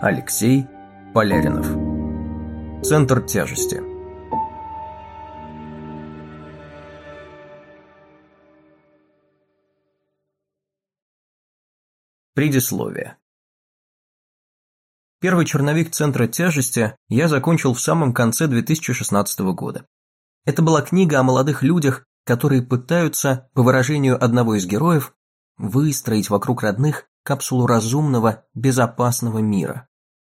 Алексей Поляринов. Центр тяжести. Предисловие. Первый черновик Центра тяжести я закончил в самом конце 2016 года. Это была книга о молодых людях, которые пытаются, по выражению одного из героев, выстроить вокруг родных капсулу разумного, безопасного мира.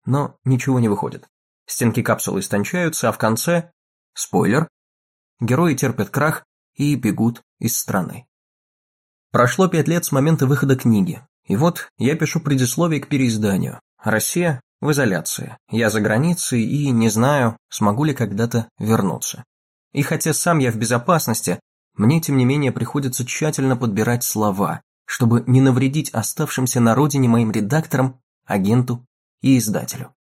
Но ничего не выходит. Стенки капсулы истончаются, а в конце, спойлер, герои терпят крах и бегут из страны. Прошло пять лет с момента выхода книги, и вот я пишу предисловие к переизданию. Россия в изоляции, я за границей и не знаю, смогу ли когда-то вернуться. И хотя сам я в безопасности, мне тем не менее приходится тщательно подбирать слова, чтобы не навредить оставшимся на родине моим редакторам, агенту и издателю.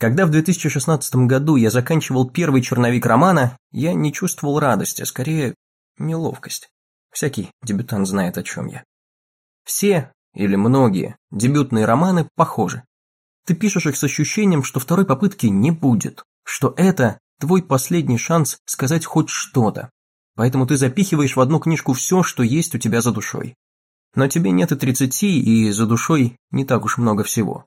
Когда в 2016 году я заканчивал первый черновик романа, я не чувствовал радости, скорее неловкость. Всякий дебютант знает, о чем я. Все, или многие, дебютные романы похожи. Ты пишешь их с ощущением, что второй попытки не будет, что это твой последний шанс сказать хоть что-то. Поэтому ты запихиваешь в одну книжку все, что есть у тебя за душой. Но тебе нет и тридцати, и за душой не так уж много всего.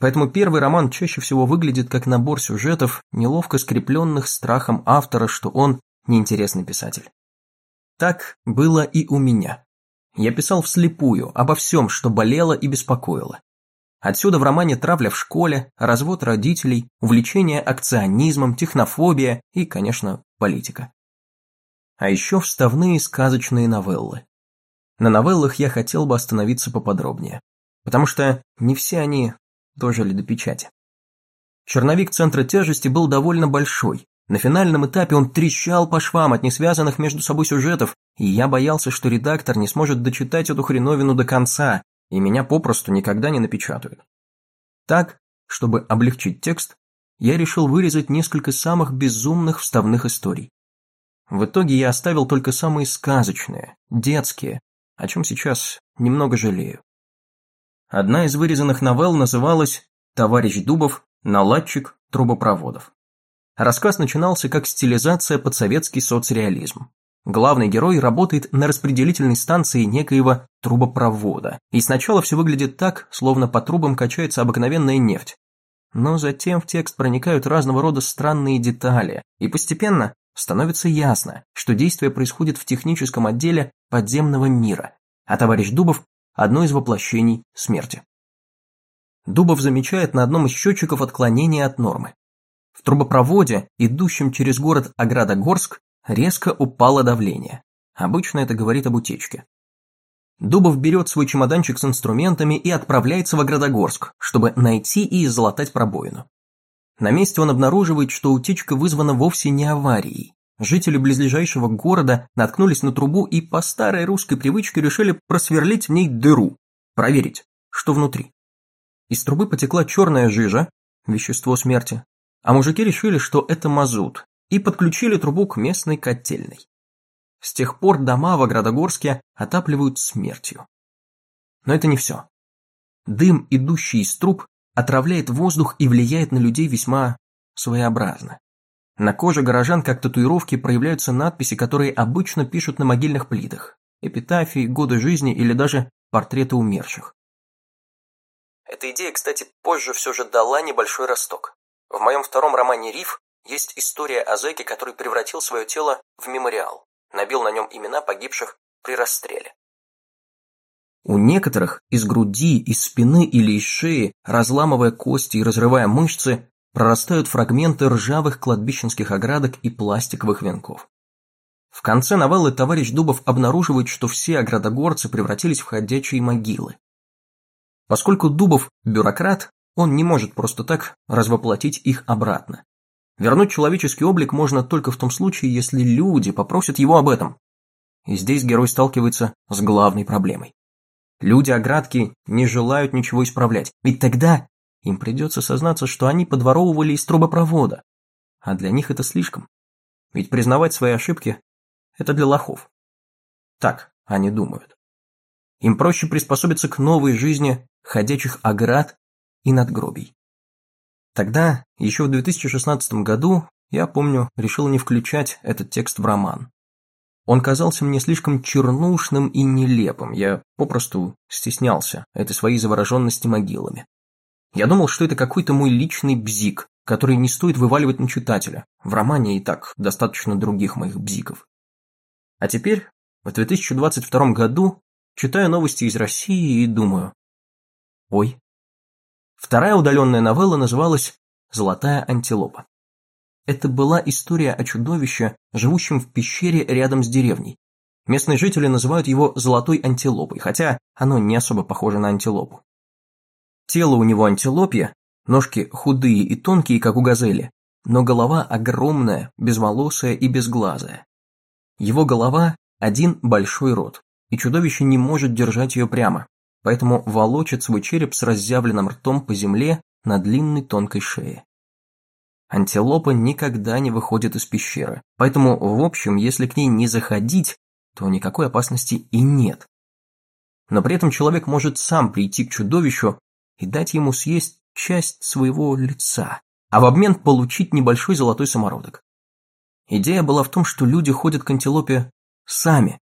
Поэтому первый роман чаще всего выглядит как набор сюжетов, неловко скрепленных страхом автора, что он неинтересный писатель. Так было и у меня. Я писал вслепую, обо всем, что болело и беспокоило. Отсюда в романе травля в школе, развод родителей, увлечение акционизмом, технофобия и, конечно, политика. А еще вставные сказочные новеллы. На новеллах я хотел бы остановиться поподробнее, потому что не все они дожили до печати. Черновик центра тяжести был довольно большой. На финальном этапе он трещал по швам от несвязанных между собой сюжетов, и я боялся, что редактор не сможет дочитать эту хреновину до конца, и меня попросту никогда не напечатают. Так, чтобы облегчить текст, я решил вырезать несколько самых безумных вставных историй. В итоге я оставил только самые сказочные, детские, о чем сейчас немного жалею. Одна из вырезанных новелл называлась «Товарищ Дубов. Наладчик трубопроводов». Рассказ начинался как стилизация под советский соцреализм. Главный герой работает на распределительной станции некоего трубопровода, и сначала все выглядит так, словно по трубам качается обыкновенная нефть. Но затем в текст проникают разного рода странные детали, и постепенно становится ясно, что действие происходит в техническом отделе подземного мира, а товарищ Дубов – одно из воплощений смерти. Дубов замечает на одном из счетчиков отклонение от нормы. В трубопроводе, идущем через город Оградогорск, Резко упало давление. Обычно это говорит об утечке. Дубов берет свой чемоданчик с инструментами и отправляется в Оградогорск, чтобы найти и залатать пробоину. На месте он обнаруживает, что утечка вызвана вовсе не аварией. Жители близлежащего города наткнулись на трубу и по старой русской привычке решили просверлить в ней дыру, проверить, что внутри. Из трубы потекла черная жижа, вещество смерти, а мужики решили, что это мазут, и подключили трубу к местной котельной. С тех пор дома в Аградогорске отапливают смертью. Но это не все. Дым, идущий из труб, отравляет воздух и влияет на людей весьма своеобразно. На коже горожан как татуировки проявляются надписи, которые обычно пишут на могильных плитах, эпитафии, годы жизни или даже портреты умерших. Эта идея, кстати, позже все же дала небольшой росток. В моем втором романе «Риф» Есть история о зэке, который превратил свое тело в мемориал, набил на нем имена погибших при расстреле. У некоторых из груди, из спины или из шеи, разламывая кости и разрывая мышцы, прорастают фрагменты ржавых кладбищенских оградок и пластиковых венков. В конце новеллы товарищ Дубов обнаруживает, что все оградогорцы превратились в ходячие могилы. Поскольку Дубов – бюрократ, он не может просто так развоплотить их обратно. Вернуть человеческий облик можно только в том случае, если люди попросят его об этом. И здесь герой сталкивается с главной проблемой. Люди-оградки не желают ничего исправлять, ведь тогда им придется сознаться, что они подворовывали из трубопровода. А для них это слишком. Ведь признавать свои ошибки – это для лохов. Так они думают. Им проще приспособиться к новой жизни ходячих оград и надгробий. Тогда, еще в 2016 году, я помню, решил не включать этот текст в роман. Он казался мне слишком чернушным и нелепым, я попросту стеснялся этой своей завороженности могилами. Я думал, что это какой-то мой личный бзик, который не стоит вываливать на читателя. В романе и так достаточно других моих бзиков. А теперь, в 2022 году, читаю новости из России и думаю. Ой. Вторая удаленная новелла называлась «Золотая антилопа». Это была история о чудовище, живущем в пещере рядом с деревней. Местные жители называют его «золотой антилопой», хотя оно не особо похоже на антилопу. Тело у него антилопье, ножки худые и тонкие, как у газели, но голова огромная, безволосая и безглазая. Его голова – один большой рот, и чудовище не может держать ее прямо, поэтому волочит свой череп с разъявленным ртом по земле на длинной тонкой шее. Антилопа никогда не выходит из пещеры, поэтому, в общем, если к ней не заходить, то никакой опасности и нет. Но при этом человек может сам прийти к чудовищу и дать ему съесть часть своего лица, а в обмен получить небольшой золотой самородок. Идея была в том, что люди ходят к антилопе сами.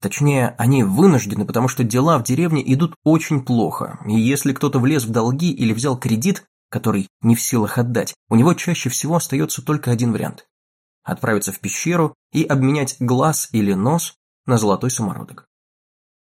Точнее, они вынуждены, потому что дела в деревне идут очень плохо, и если кто-то влез в долги или взял кредит, который не в силах отдать, у него чаще всего остается только один вариант – отправиться в пещеру и обменять глаз или нос на золотой самородок.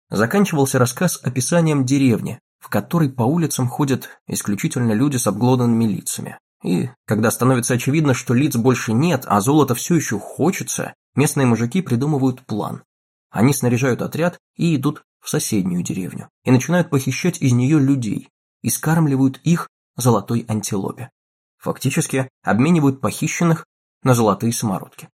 Заканчивался рассказ описанием деревни, в которой по улицам ходят исключительно люди с обглоданными лицами. И, когда становится очевидно, что лиц больше нет, а золота все еще хочется, местные мужики придумывают план. Они снаряжают отряд и идут в соседнюю деревню, и начинают похищать из нее людей, и скармливают их золотой антилопе. Фактически обменивают похищенных на золотые самородки.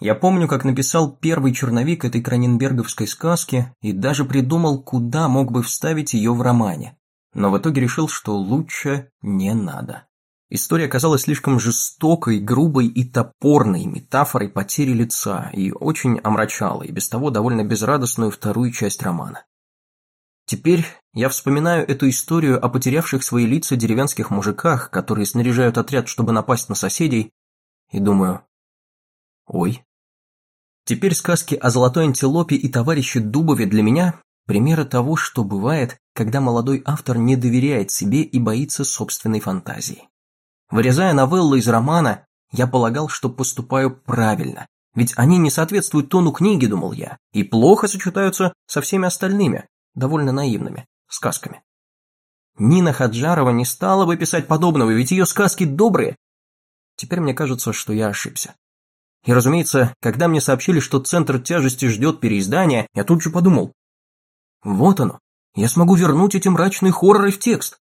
Я помню, как написал первый черновик этой краненберговской сказки и даже придумал, куда мог бы вставить ее в романе. Но в итоге решил, что лучше не надо. История оказалась слишком жестокой, грубой и топорной метафорой потери лица и очень омрачала и без того довольно безрадостную вторую часть романа. Теперь я вспоминаю эту историю о потерявших свои лица деревенских мужиках, которые снаряжают отряд, чтобы напасть на соседей, и думаю, ой. Теперь сказки о золотой антилопе и товарище Дубове для меня – примеры того, что бывает, когда молодой автор не доверяет себе и боится собственной фантазии. Вырезая новеллы из романа, я полагал, что поступаю правильно, ведь они не соответствуют тону книги, думал я, и плохо сочетаются со всеми остальными, довольно наивными, сказками. Нина Хаджарова не стала бы писать подобного, ведь ее сказки добрые. Теперь мне кажется, что я ошибся. И, разумеется, когда мне сообщили, что центр тяжести ждет переиздания, я тут же подумал. Вот оно, я смогу вернуть эти мрачные хорроры в текст.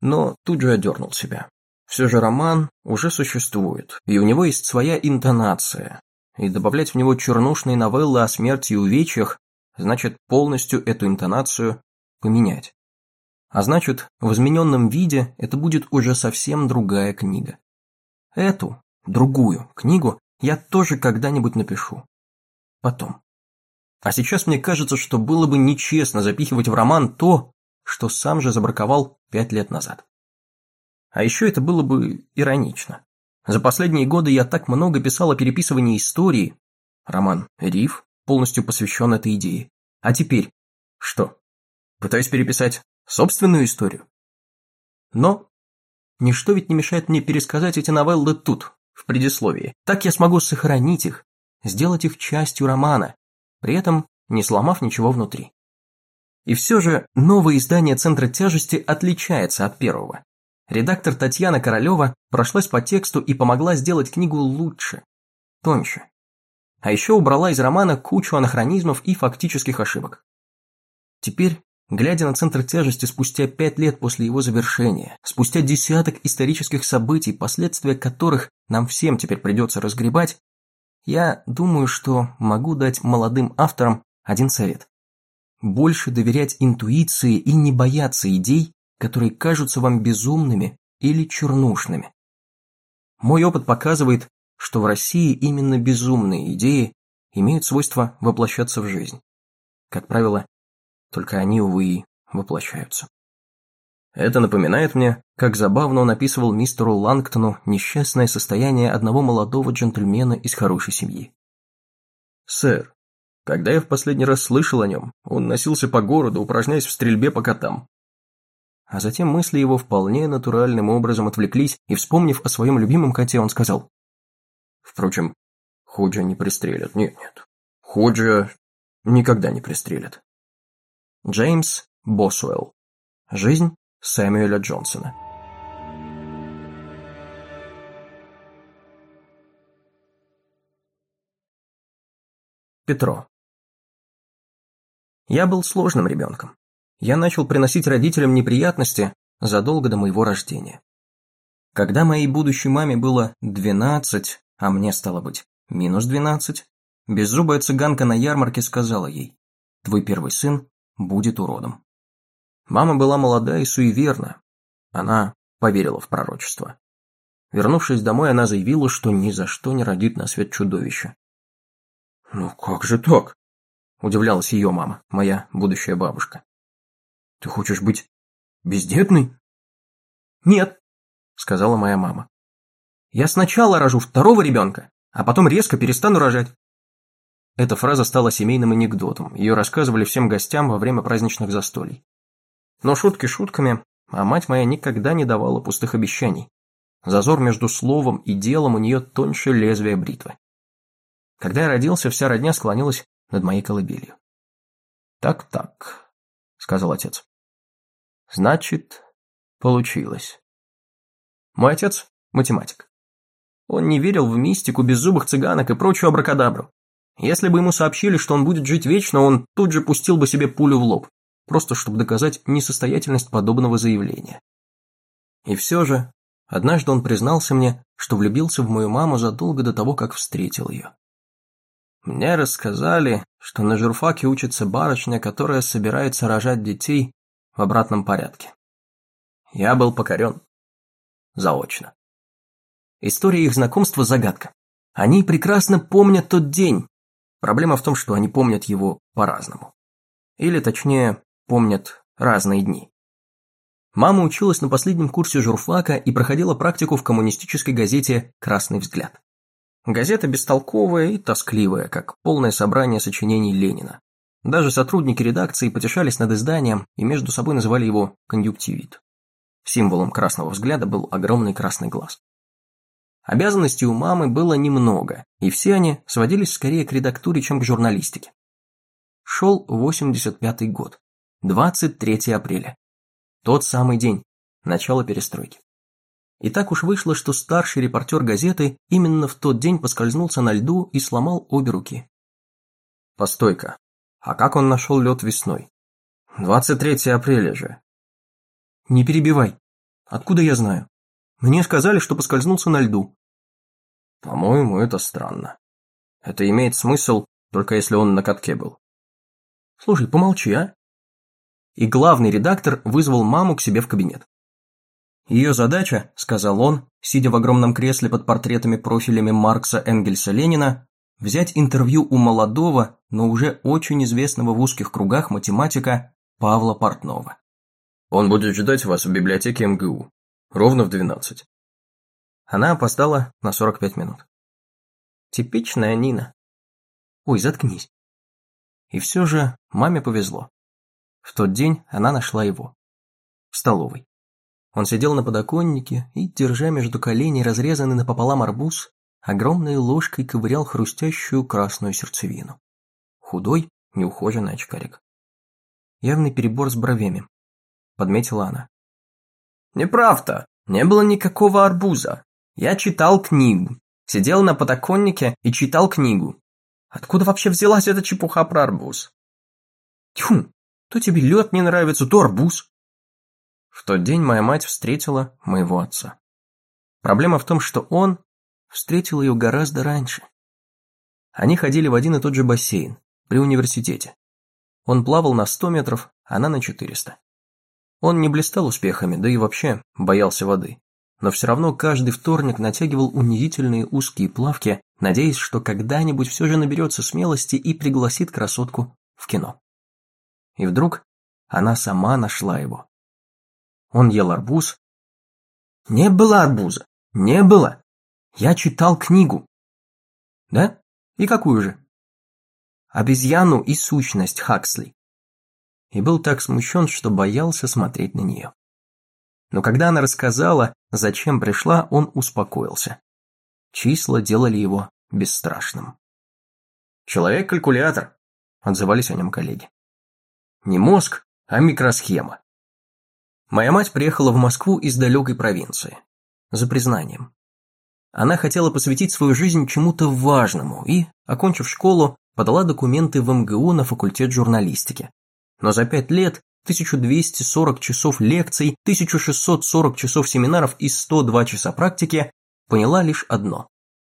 Но тут же одернул себя. Все же роман уже существует, и у него есть своя интонация, и добавлять в него чернушные новеллы о смерти и увечьях значит полностью эту интонацию поменять. А значит, в измененном виде это будет уже совсем другая книга. Эту, другую книгу я тоже когда-нибудь напишу. Потом. А сейчас мне кажется, что было бы нечестно запихивать в роман то, что сам же забраковал пять лет назад. А еще это было бы иронично. За последние годы я так много писал о переписывании истории. Роман «Риф» полностью посвящен этой идее. А теперь что? Пытаюсь переписать собственную историю? Но ничто ведь не мешает мне пересказать эти новеллы тут, в предисловии. Так я смогу сохранить их, сделать их частью романа, при этом не сломав ничего внутри. И все же новое издание «Центра тяжести» отличается от первого. Редактор Татьяна Королева прошлась по тексту и помогла сделать книгу лучше, тоньше. А еще убрала из романа кучу анахронизмов и фактических ошибок. Теперь, глядя на центр тяжести спустя пять лет после его завершения, спустя десяток исторических событий, последствия которых нам всем теперь придется разгребать, я думаю, что могу дать молодым авторам один совет. Больше доверять интуиции и не бояться идей, которые кажутся вам безумными или чернушными. Мой опыт показывает, что в России именно безумные идеи имеют свойство воплощаться в жизнь. Как правило, только они, увы, воплощаются. Это напоминает мне, как забавно он описывал мистеру Лангтону несчастное состояние одного молодого джентльмена из хорошей семьи. «Сэр, когда я в последний раз слышал о нем, он носился по городу, упражняясь в стрельбе по котам». А затем мысли его вполне натуральным образом отвлеклись, и, вспомнив о своем любимом коте, он сказал. «Впрочем, Ходжа не пристрелят, нет-нет, Ходжа никогда не пристрелят». Джеймс Босуэлл. Жизнь Сэмюэля Джонсона. Петро. Я был сложным ребенком. Я начал приносить родителям неприятности задолго до моего рождения. Когда моей будущей маме было 12, а мне стало быть минус 12, беззубая цыганка на ярмарке сказала ей, «Твой первый сын будет уродом». Мама была молода и суеверна. Она поверила в пророчество. Вернувшись домой, она заявила, что ни за что не родит на свет чудовище. «Ну как же так?» – удивлялась ее мама, моя будущая бабушка. «Ты хочешь быть бездетной?» «Нет», – сказала моя мама. «Я сначала рожу второго ребенка, а потом резко перестану рожать». Эта фраза стала семейным анекдотом, ее рассказывали всем гостям во время праздничных застолий. Но шутки шутками, а мать моя никогда не давала пустых обещаний. Зазор между словом и делом у нее тоньше лезвия бритвы. Когда я родился, вся родня склонилась над моей колыбелью. «Так-так», — сказал отец. «Значит, получилось». Мой отец – математик. Он не верил в мистику беззубых цыганок и прочую абракадабру. Если бы ему сообщили, что он будет жить вечно, он тут же пустил бы себе пулю в лоб просто чтобы доказать несостоятельность подобного заявления. И все же, однажды он признался мне, что влюбился в мою маму задолго до того, как встретил ее. Мне рассказали, что на журфаке учится барышня, которая собирается рожать детей в обратном порядке. Я был покорен. Заочно. История их знакомства – загадка. Они прекрасно помнят тот день. Проблема в том, что они помнят его по-разному. Или, точнее, помнят разные дни. Мама училась на последнем курсе журфака и проходила практику в коммунистической газете «Красный взгляд». Газета бестолковая и тоскливая, как полное собрание сочинений Ленина. Даже сотрудники редакции потешались над изданием и между собой называли его «конъюнктивит». Символом красного взгляда был огромный красный глаз. Обязанностей у мамы было немного, и все они сводились скорее к редактуре, чем к журналистике. Шел 85-й год. 23 апреля. Тот самый день, начало перестройки. И так уж вышло, что старший репортер газеты именно в тот день поскользнулся на льду и сломал обе руки. Постой-ка, а как он нашел лед весной? 23 апреля же. Не перебивай. Откуда я знаю? Мне сказали, что поскользнулся на льду. По-моему, это странно. Это имеет смысл, только если он на катке был. Слушай, помолчи, а? и главный редактор вызвал маму к себе в кабинет. Ее задача, сказал он, сидя в огромном кресле под портретами профилями Маркса, Энгельса, Ленина, взять интервью у молодого, но уже очень известного в узких кругах математика Павла Портнова. Он будет ждать вас в библиотеке МГУ. Ровно в 12. Она опоздала на 45 минут. Типичная Нина. Ой, заткнись. И все же маме повезло. В тот день она нашла его. В столовой. Он сидел на подоконнике и, держа между коленей разрезанный напополам арбуз, огромной ложкой ковырял хрустящую красную сердцевину. Худой, неухоженный очкарик. Явный перебор с бровями, подметила она. «Неправда, не было никакого арбуза. Я читал книгу. Сидел на подоконнике и читал книгу. Откуда вообще взялась эта чепуха про арбуз?» «Тьфу, то тебе лед не нравится, то арбуз. В тот день моя мать встретила моего отца. Проблема в том, что он встретил ее гораздо раньше. Они ходили в один и тот же бассейн, при университете. Он плавал на 100 метров, она на 400. Он не блистал успехами, да и вообще боялся воды. Но все равно каждый вторник натягивал унизительные узкие плавки, надеясь, что когда-нибудь все же наберется смелости и пригласит красотку в кино. И вдруг она сама нашла его. Он ел арбуз. Не было арбуза. Не было. Я читал книгу. Да? И какую же? Обезьяну и сущность Хаксли. И был так смущен, что боялся смотреть на нее. Но когда она рассказала, зачем пришла, он успокоился. Числа делали его бесстрашным. «Человек-калькулятор», — отзывались о нем коллеги. «Не мозг, а микросхема». Моя мать приехала в Москву из далекой провинции. За признанием. Она хотела посвятить свою жизнь чему-то важному и, окончив школу, подала документы в МГУ на факультет журналистики. Но за пять лет 1240 часов лекций, 1640 часов семинаров и 102 часа практики поняла лишь одно,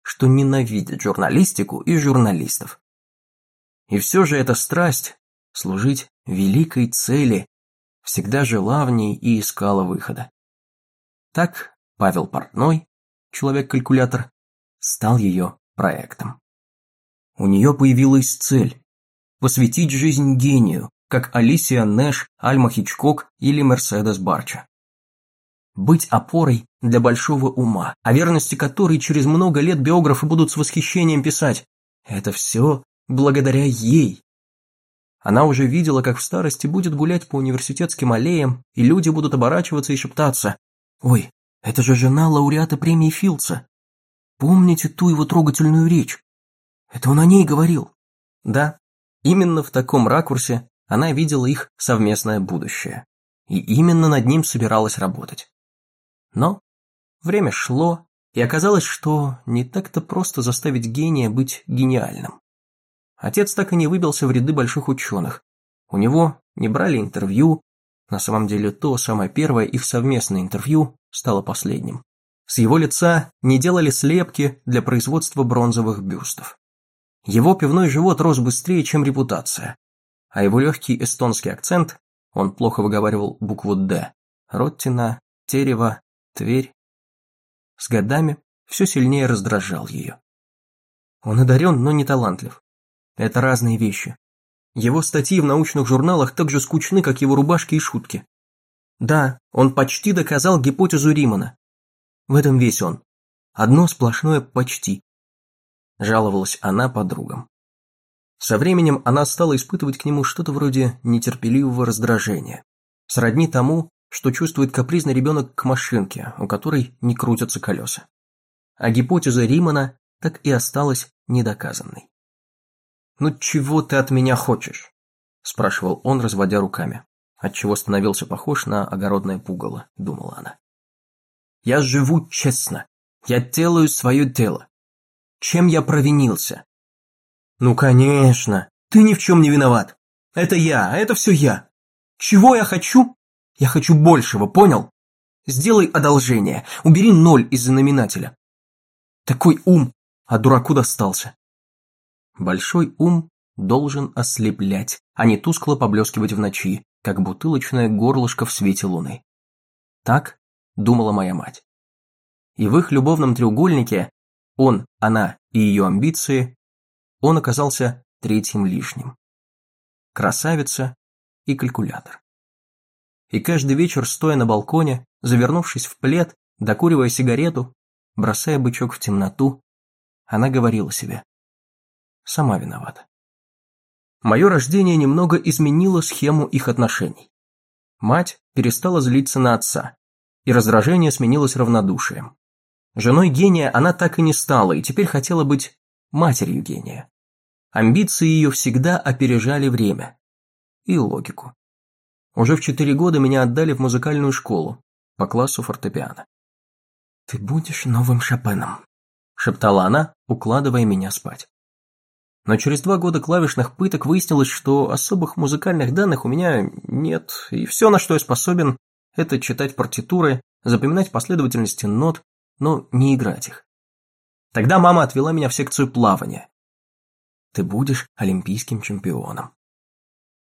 что ненавидит журналистику и журналистов. И все же эта страсть – служить великой цели, всегда жила в ней и искала выхода. Так Павел Портной, человек-калькулятор, стал ее проектом. У нее появилась цель – посвятить жизнь гению, как Алисия Нэш, Альма Хичкок или Мерседес Барча. Быть опорой для большого ума, о верности которой через много лет биографы будут с восхищением писать. Это все благодаря ей. Она уже видела, как в старости будет гулять по университетским аллеям, и люди будут оборачиваться и шептаться. «Ой, это же жена лауреата премии Филдса. Помните ту его трогательную речь? Это он о ней говорил». Да, именно в таком ракурсе она видела их совместное будущее. И именно над ним собиралась работать. Но время шло, и оказалось, что не так-то просто заставить гения быть гениальным. Отец так и не выбился в ряды больших ученых. У него не брали интервью, на самом деле то самое первое их совместное интервью стало последним. С его лица не делали слепки для производства бронзовых бюстов. Его пивной живот рос быстрее, чем репутация, а его легкий эстонский акцент, он плохо выговаривал букву «Д», Роттина, Терева, Тверь. С годами все сильнее раздражал ее. Он одарен, но не талантлив. Это разные вещи. Его статьи в научных журналах так же скучны, как его рубашки и шутки. Да, он почти доказал гипотезу Римана. В этом весь он. Одно сплошное «почти». Жаловалась она подругам. Со временем она стала испытывать к нему что-то вроде нетерпеливого раздражения. Сродни тому, что чувствует капризный ребенок к машинке, у которой не крутятся колеса. А гипотеза Римана так и осталась недоказанной. «Ну чего ты от меня хочешь?» – спрашивал он, разводя руками, отчего становился похож на огородное пугало, думала она. «Я живу честно. Я делаю свое дело. Чем я провинился?» «Ну, конечно. Ты ни в чем не виноват. Это я, это все я. Чего я хочу? Я хочу большего, понял? Сделай одолжение, убери ноль из знаменателя. Такой ум, а дураку достался. Большой ум должен ослеплять, а не тускло поблескивать в ночи, как бутылочное горлышко в свете луны. Так думала моя мать. И в их любовном треугольнике он, она и ее амбиции, он оказался третьим лишним. Красавица и калькулятор. И каждый вечер, стоя на балконе, завернувшись в плед, докуривая сигарету, бросая бычок в темноту, она говорила себе сама виновата. Мое рождение немного изменило схему их отношений. Мать перестала злиться на отца, и раздражение сменилось равнодушием. Женой гения она так и не стала, и теперь хотела быть матерью гения. Амбиции ее всегда опережали время и логику. Уже в четыре года меня отдали в музыкальную школу по классу фортепиано. «Ты будешь новым Шопеном», – шептала она, укладывая меня спать. Но через два года клавишных пыток выяснилось, что особых музыкальных данных у меня нет, и все, на что я способен, это читать партитуры, запоминать последовательности нот, но не играть их. Тогда мама отвела меня в секцию плавания. Ты будешь олимпийским чемпионом.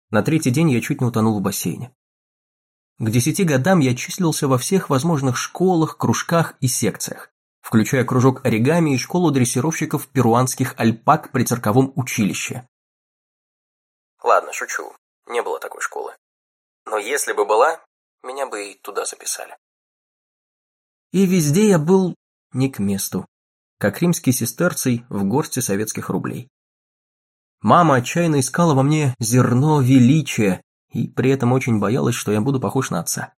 На третий день я чуть не утонул в бассейне. К десяти годам я числился во всех возможных школах, кружках и секциях включая кружок оригами и школу дрессировщиков перуанских альпак при цирковом училище. Ладно, шучу. Не было такой школы. Но если бы была, меня бы и туда записали. И везде я был не к месту, как римский сестерций в горсти советских рублей. Мама отчаянно искала во мне зерно величия и при этом очень боялась, что я буду похож на отца.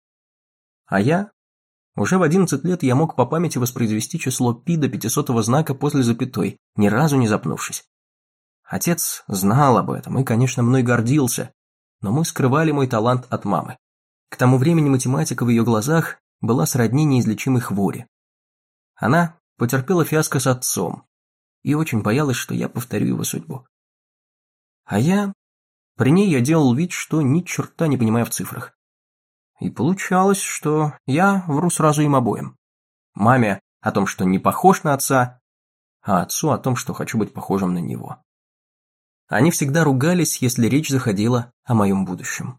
А я? Уже в 11 лет я мог по памяти воспроизвести число пи до 500 знака после запятой, ни разу не запнувшись. Отец знал об этом и, конечно, мной гордился, но мы скрывали мой талант от мамы. К тому времени математика в ее глазах была сродни неизлечимой хвори. Она потерпела фиаско с отцом и очень боялась, что я повторю его судьбу. А я... При ней я делал вид, что ни черта не понимаю в цифрах. И получалось, что я вру сразу им обоим. Маме о том, что не похож на отца, а отцу о том, что хочу быть похожим на него. Они всегда ругались, если речь заходила о моем будущем.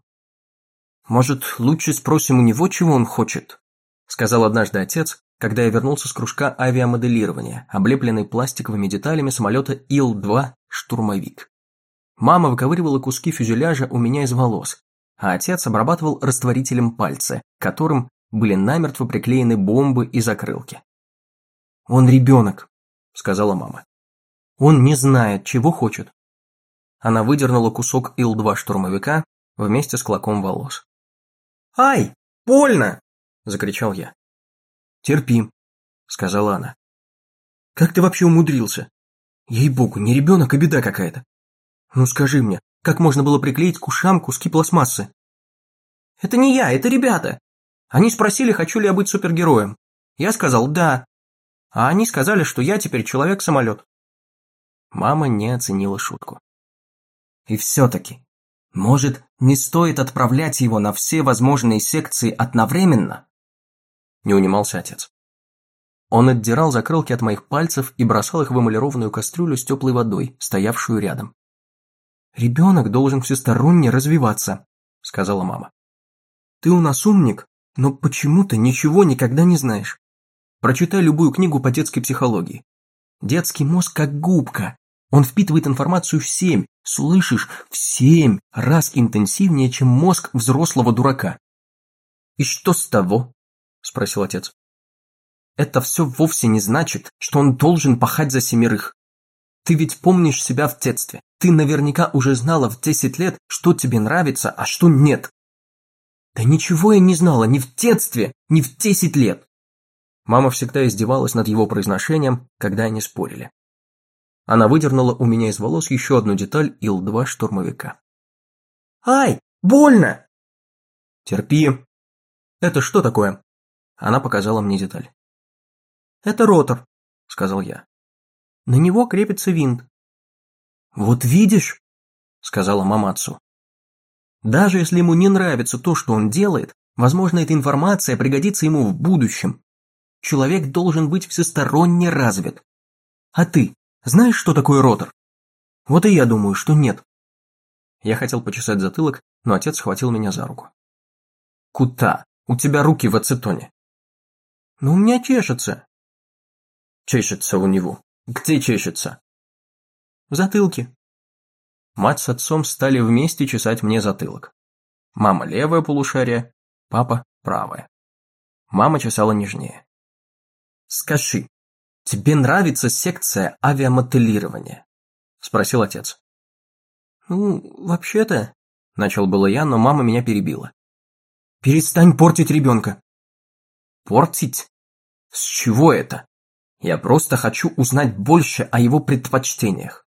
«Может, лучше спросим у него, чего он хочет?» сказал однажды отец, когда я вернулся с кружка авиамоделирования, облепленный пластиковыми деталями самолета Ил-2 «Штурмовик». Мама выковыривала куски фюзеляжа у меня из волос, а отец обрабатывал растворителем пальцы, которым были намертво приклеены бомбы и закрылки. «Он ребенок», — сказала мама. «Он не знает, чего хочет. Она выдернула кусок Ил-2 штурмовика вместе с клоком волос. «Ай, больно!» – закричал я. «Терпи», – сказала она. «Как ты вообще умудрился? Ей-богу, не ребенок, а беда какая-то. Ну скажи мне, как можно было приклеить к ушам куски пластмассы?» «Это не я, это ребята. Они спросили, хочу ли я быть супергероем. Я сказал «да». А они сказали, что я теперь человек-самолет. Мама не оценила шутку. И все-таки, может, не стоит отправлять его на все возможные секции одновременно? Не унимался отец. Он отдирал закрылки от моих пальцев и бросал их в эмалированную кастрюлю с теплой водой, стоявшую рядом. «Ребенок должен всесторонне развиваться», — сказала мама. «Ты у нас умник, но почему-то ничего никогда не знаешь. Прочитай любую книгу по детской психологии. Детский мозг как губка, он впитывает информацию в семь, слышишь, в семь раз интенсивнее, чем мозг взрослого дурака. «И что с того?» – спросил отец. «Это все вовсе не значит, что он должен пахать за семерых. Ты ведь помнишь себя в детстве. Ты наверняка уже знала в десять лет, что тебе нравится, а что нет. Да ничего я не знала ни в детстве, ни в десять лет. Мама всегда издевалась над его произношением, когда они спорили. Она выдернула у меня из волос еще одну деталь Ил-2 штурмовика. «Ай, больно!» «Терпи!» «Это что такое?» Она показала мне деталь. «Это ротор», — сказал я. «На него крепится винт». «Вот видишь», — сказала мама отцу. «Даже если ему не нравится то, что он делает, возможно, эта информация пригодится ему в будущем. Человек должен быть всесторонне развит. А ты знаешь, что такое ротор? Вот и я думаю, что нет. Я хотел почесать затылок, но отец схватил меня за руку. Кута, у тебя руки в ацетоне. Ну, у меня чешется. Чешется у него. Где чешется? В затылке. Мать с отцом стали вместе чесать мне затылок. Мама левое полушарие, папа правое. Мама чесала нежнее. Скажи, «Тебе нравится секция авиамоделирования?» – спросил отец. «Ну, вообще-то...» – начал было я, но мама меня перебила. «Перестань портить ребенка!» «Портить? С чего это? Я просто хочу узнать больше о его предпочтениях.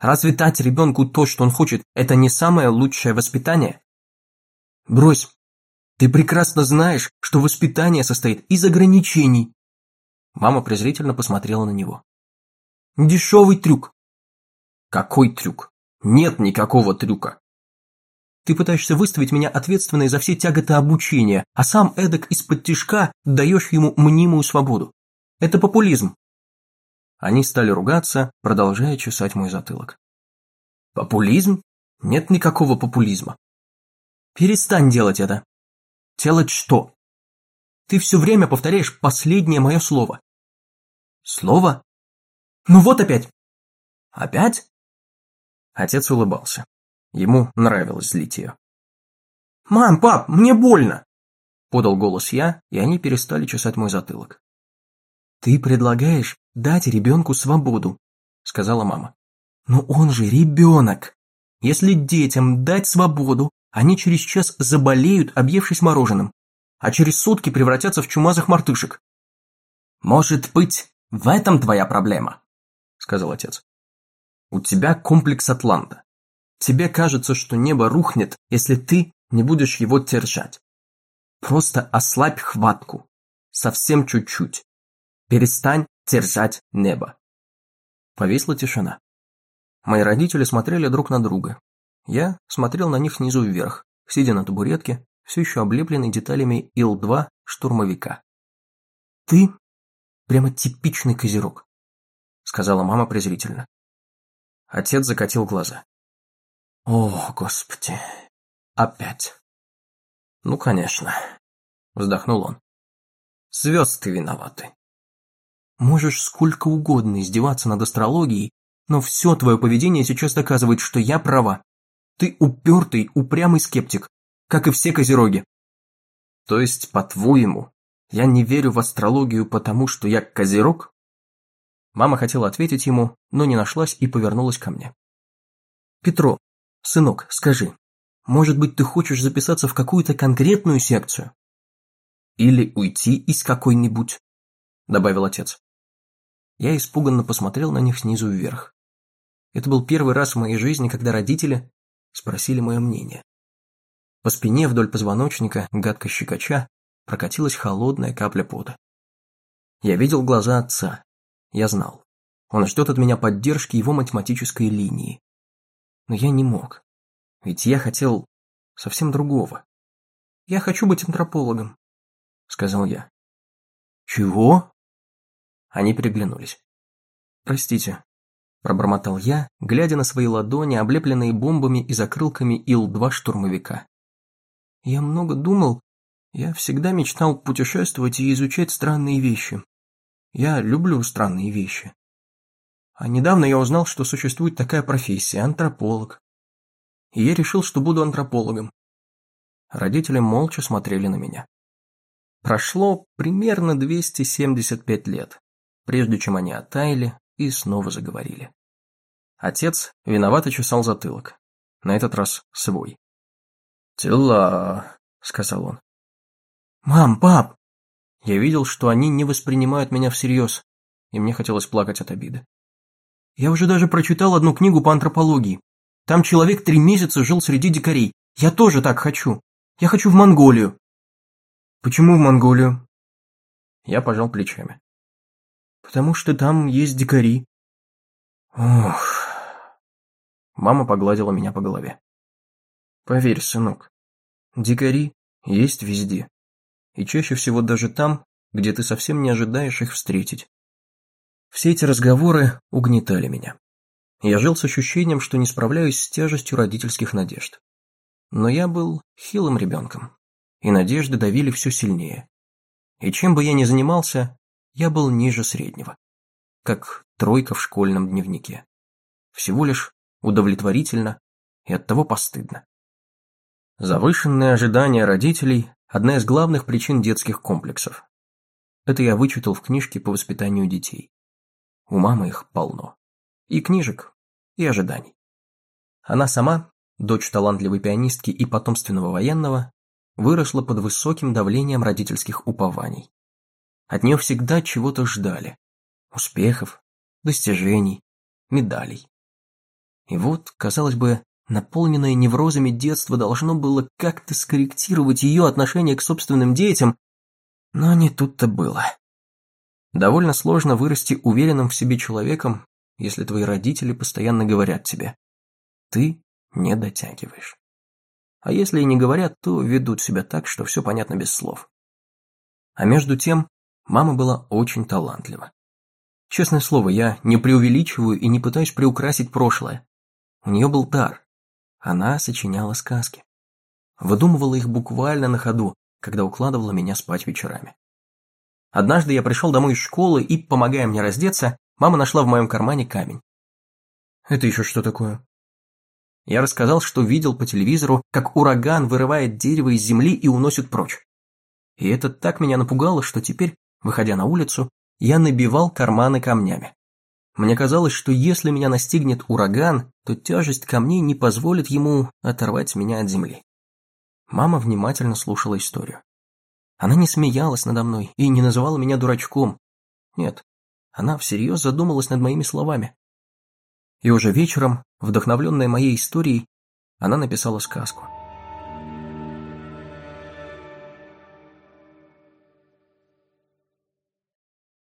Разве дать ребенку то, что он хочет, это не самое лучшее воспитание?» «Брось, ты прекрасно знаешь, что воспитание состоит из ограничений, Мама презрительно посмотрела на него. «Дешевый трюк!» «Какой трюк? Нет никакого трюка!» «Ты пытаешься выставить меня ответственной за все тяготы обучения, а сам эдак из-под тишка даешь ему мнимую свободу. Это популизм!» Они стали ругаться, продолжая чесать мой затылок. «Популизм? Нет никакого популизма!» «Перестань делать это!» «Делать что?» Ты все время повторяешь последнее мое слово. Слово? Ну вот опять. Опять? Отец улыбался. Ему нравилось злить ее. «Мам, пап, мне больно!» Подал голос я, и они перестали чесать мой затылок. «Ты предлагаешь дать ребенку свободу», — сказала мама. «Но он же ребенок! Если детям дать свободу, они через час заболеют, объевшись мороженым, а через сутки превратятся в чумазых мартышек». «Может быть, в этом твоя проблема?» — сказал отец. «У тебя комплекс Атланта. Тебе кажется, что небо рухнет, если ты не будешь его держать. Просто ослабь хватку. Совсем чуть-чуть. Перестань держать небо. Повисла тишина. Мои родители смотрели друг на друга. Я смотрел на них снизу вверх, сидя на табуретке, все еще облепленный деталями Ил-2 штурмовика. «Ты прямо типичный козерог», — сказала мама презрительно. Отец закатил глаза. «О, Господи, опять!» «Ну, конечно», — вздохнул он. «Звезды виноваты». Можешь сколько угодно издеваться над астрологией, но все твое поведение сейчас доказывает, что я права. Ты упертый, упрямый скептик, как и все козероги. То есть, по-твоему, я не верю в астрологию, потому что я козерог? Мама хотела ответить ему, но не нашлась и повернулась ко мне. Петро, сынок, скажи, может быть, ты хочешь записаться в какую-то конкретную секцию? Или уйти из какой-нибудь, добавил отец. Я испуганно посмотрел на них снизу вверх. Это был первый раз в моей жизни, когда родители спросили мое мнение. По спине вдоль позвоночника, гадко щекоча, прокатилась холодная капля пота. Я видел глаза отца. Я знал. Он ждет от меня поддержки его математической линии. Но я не мог. Ведь я хотел совсем другого. «Я хочу быть антропологом», — сказал я. «Чего?» Они переглянулись. «Простите», – пробормотал я, глядя на свои ладони, облепленные бомбами и закрылками Ил-2 штурмовика. «Я много думал, я всегда мечтал путешествовать и изучать странные вещи. Я люблю странные вещи. А недавно я узнал, что существует такая профессия – антрополог. И я решил, что буду антропологом. Родители молча смотрели на меня. Прошло примерно 275 лет прежде чем они оттаяли и снова заговорили. Отец виновато чесал затылок, на этот раз свой. «Дела», — сказал он. «Мам, пап!» Я видел, что они не воспринимают меня всерьез, и мне хотелось плакать от обиды. Я уже даже прочитал одну книгу по антропологии. Там человек три месяца жил среди дикарей. Я тоже так хочу. Я хочу в Монголию. Почему в Монголию? Я пожал плечами потому что там есть дикари. Ох. Мама погладила меня по голове. Поверь, сынок, дикари есть везде. И чаще всего даже там, где ты совсем не ожидаешь их встретить. Все эти разговоры угнетали меня. Я жил с ощущением, что не справляюсь с тяжестью родительских надежд. Но я был хилым ребенком, и надежды давили все сильнее. И чем бы я ни занимался, я был ниже среднего, как тройка в школьном дневнике. Всего лишь удовлетворительно и оттого постыдно. Завышенные ожидания родителей – одна из главных причин детских комплексов. Это я вычитал в книжке по воспитанию детей. У мамы их полно. И книжек, и ожиданий. Она сама, дочь талантливой пианистки и потомственного военного, выросла под высоким давлением родительских упований. От нее всегда чего-то ждали. Успехов, достижений, медалей. И вот, казалось бы, наполненное неврозами детство должно было как-то скорректировать ее отношение к собственным детям, но не тут-то было. Довольно сложно вырасти уверенным в себе человеком, если твои родители постоянно говорят тебе «ты не дотягиваешь». А если и не говорят, то ведут себя так, что все понятно без слов. А между тем, Мама была очень талантлива. Честное слово, я не преувеличиваю и не пытаюсь приукрасить прошлое. У нее был дар. Она сочиняла сказки. Выдумывала их буквально на ходу, когда укладывала меня спать вечерами. Однажды я пришел домой из школы и, помогая мне раздеться, мама нашла в моем кармане камень. Это еще что такое? Я рассказал, что видел по телевизору, как ураган вырывает дерево из земли и уносит прочь. И это так меня напугало, что теперь, выходя на улицу, я набивал карманы камнями. Мне казалось, что если меня настигнет ураган, то тяжесть камней не позволит ему оторвать меня от земли. Мама внимательно слушала историю. Она не смеялась надо мной и не называла меня дурачком. Нет, она всерьез задумалась над моими словами. И уже вечером, вдохновленная моей историей, она написала сказку.